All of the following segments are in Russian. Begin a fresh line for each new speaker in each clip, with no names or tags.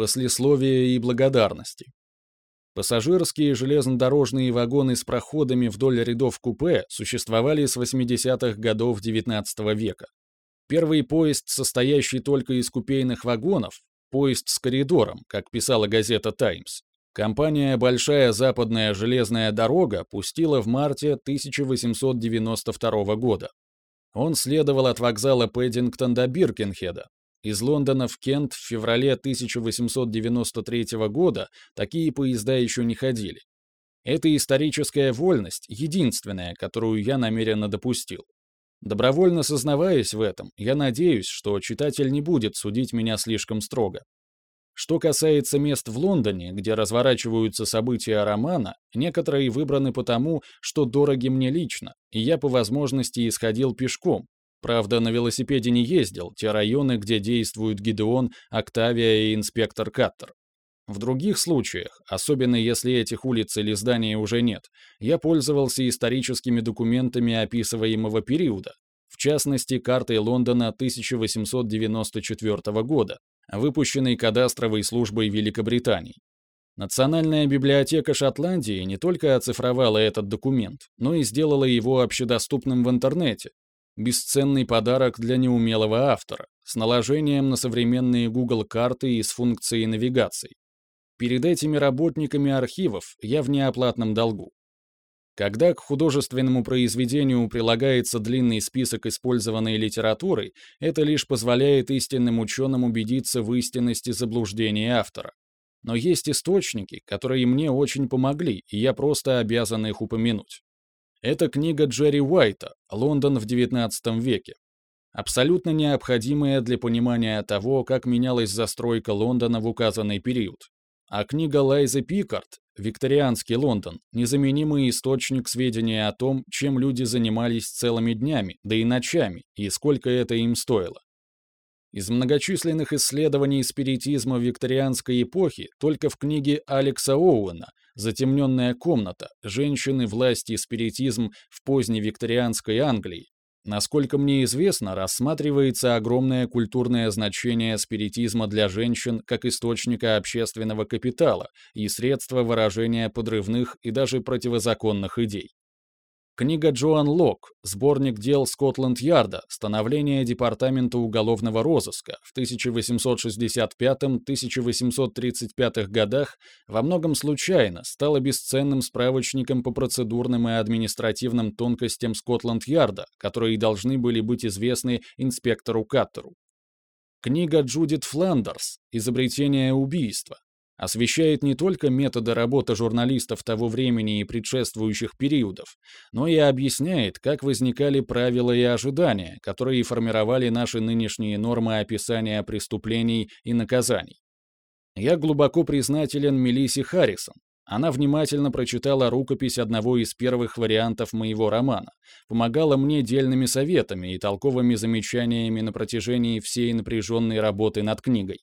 Послесловие и благодарности. Пассажирские железнодорожные вагоны с проходами вдоль рядов купе существовали с 80-х годов XIX века. Первый поезд, состоящий только из купейных вагонов, поезд с коридором, как писала газета «Таймс», компания «Большая западная железная дорога» пустила в марте 1892 года. Он следовал от вокзала Пэддингтон до Биркенхеда, из Лондона в Кент в феврале 1893 года такие поезда еще не ходили. Эта историческая вольность единственная, которую я намеренно допустил. Добровольно сознаваясь в этом, я надеюсь, что читатель не будет судить меня слишком строго. Что касается мест в Лондоне, где разворачиваются события романа, некоторые выбраны потому, что дороги мне лично, и я по возможности исходил пешком, Правда, на велосипеде не ездил, те районы, где действуют Гидеон, Октавия и инспектор Каттер. В других случаях, особенно если этих улиц или зданий уже нет, я пользовался историческими документами описываемого периода, в частности, картой Лондона 1894 года, выпущенной кадастровой службой Великобритании. Национальная библиотека Шотландии не только оцифровала этот документ, но и сделала его общедоступным в интернете, Бесценный подарок для неумелого автора, с наложением на современные Google карты и с функцией навигации. Перед этими работниками архивов я в неоплатном долгу. Когда к художественному произведению прилагается длинный список использованной литературы, это лишь позволяет истинным ученым убедиться в истинности заблуждения автора. Но есть источники, которые мне очень помогли, и я просто обязан их упомянуть. Это книга Джерри Уайта «Лондон в XIX веке». Абсолютно необходимая для понимания того, как менялась застройка Лондона в указанный период. А книга Лайзы Пикард «Викторианский Лондон» — незаменимый источник сведений о том, чем люди занимались целыми днями, да и ночами, и сколько это им стоило. Из многочисленных исследований спиритизма викторианской эпохи только в книге Алекса Оуэна «Затемненная комната. Женщины, власти и спиритизм в поздней викторианской Англии» Насколько мне известно, рассматривается огромное культурное значение спиритизма для женщин как источника общественного капитала и средства выражения подрывных и даже противозаконных идей. Книга Джоан Лок, сборник дел Скотланд-Ярда, становление Департамента уголовного розыска в 1865-1835 годах во многом случайно стала бесценным справочником по процедурным и административным тонкостям Скотланд-Ярда, которые должны были быть известны инспектору Каттеру. Книга Джудит Фландерс «Изобретение убийства», освещает не только методы работы журналистов того времени и предшествующих периодов, но и объясняет, как возникали правила и ожидания, которые формировали наши нынешние нормы описания преступлений и наказаний. Я глубоко признателен Мелиссе Харрисон. Она внимательно прочитала рукопись одного из первых вариантов моего романа, помогала мне дельными советами и толковыми замечаниями на протяжении всей напряженной работы над книгой.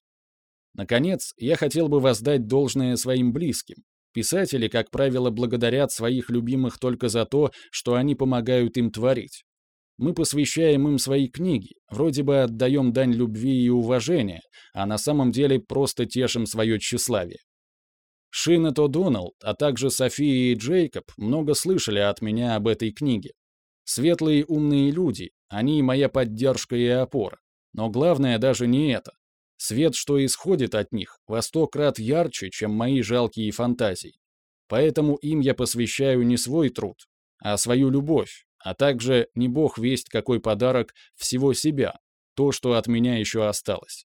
Наконец, я хотел бы воздать должное своим близким. Писатели, как правило, благодарят своих любимых только за то, что они помогают им творить. Мы посвящаем им свои книги, вроде бы отдаем дань любви и уважения, а на самом деле просто тешим свое тщеславие. Шинет О'Доннелл, а также София и Джейкоб много слышали от меня об этой книге. Светлые умные люди, они моя поддержка и опора. Но главное даже не это. Свет, что исходит от них, во сто крат ярче, чем мои жалкие фантазии. Поэтому им я посвящаю не свой труд, а свою любовь, а также не бог весть какой подарок всего себя, то, что от меня еще осталось.